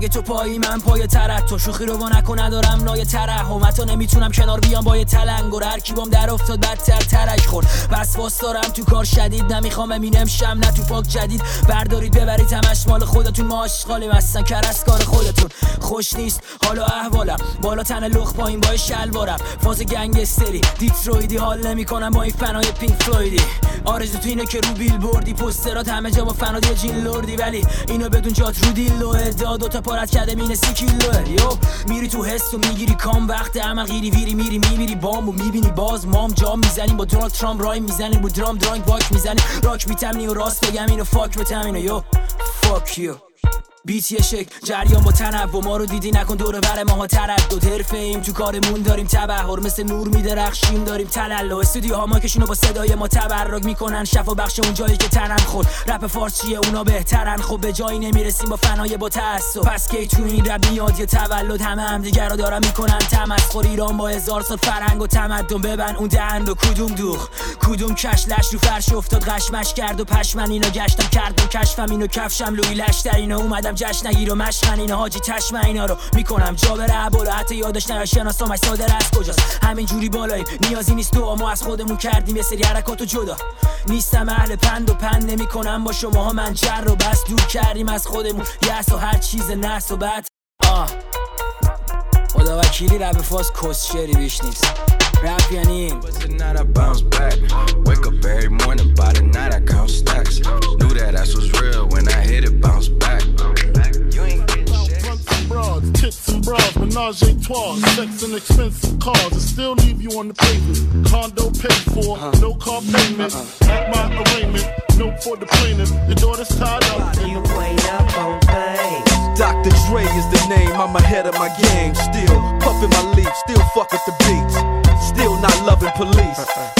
اگه تو پایی من پای ترت تو شوخی رو نکن ندارم نای ترحم حتی نمی‌تونم کنار بیام با یه تلنگ. هر کی بام در افتاد بدتر ترک خورد. بس واس دارم تو کار شدید. نمی‌خوام ببینم شم نه تو پاک جدید. بردارید ببرید همش مال خودتون. ما آشغالیم هستن کرس کار خودتون. خوش نیست حالا احوالم. بالا تن لخ پایین با شلوارم. فاز گنگستری دیترویدی حال نمی‌کنم با این فنای پینک فلویدی. آرزو تو اینه که رو بیل بردی پسترات همه جا با فنادی جین لوردی. ولی اینو بدون جات رو دیل دا دوتا پارت کرده مینه سی کیلوه یو میری تو حس و می‌گیری کام وقت عمل غیری ویری میری میمیری بام و می‌بینی باز مام. جام می‌زنیم با دونالد ترامپ رای می‌زنیم با درام درانگ باک می‌زنیم. راک میتمنی و راست بگم اینو فاک بتم یو فاک یو بیت یه شک جریان با تنوع. ما رو دیدی نکن دور بر ماها تردد حرفه ایم. تو کارمون داریم تبهر. مثل نور میدرخشیم. داریم تلالو استودیو ها ماکشونو با صدای ما تبرک می‌کنن. شفا بخش اون جایی که تنم خود رپ فارسیه اونا بهترن. خب به جایی نمی‌رسیم. با فنای با تعصب. پس کی تو این رپ میاد؟ یه تولد همه هم دیگر رو دارن می‌کنن. تمسخر ایران با هزار سال فرهنگ و تمدن. ببن اون دهند و کدوم دوخ کدوم کش لش رو فرش افتاد. قشمش کرد و پشمن اینو گشتم. کردم کشفم اینو کفشم. لوی لش در اینو اومدم جشن نگیر و مشقن اینا حاجی چشم اینا رو می‌کنم. جا بره بالا حتی یادش نیا شناسامش صادر از کجاست. همین جوری بالایی نیازی نیست تو ما از خودمون کردیم یه سری حرکات و جدا. نیستم اهل پند و پند نمی‌کنم. با شما من چر رو بس دور کردیم از خودمون. یس و هر چیز نس و بد. آه. خدا وکیلی رب فاز کسشری بیش نیست. رپ یعنی Was it not bounce back? Wake up every morning, by the night I. tits and bras, menage a trois, sex and expensive cars, and still leave you on the pavement. Condo paid for, uh-huh. no car payment. Uh-uh. At my arraignment, no for the plaintiff. Your daughter's tied up. and You wait up on things. Dr. Dre is the name, I'm ahead of my game. Still puffin' my leaf, still fuck with the beats. Still not loving police. Uh-uh.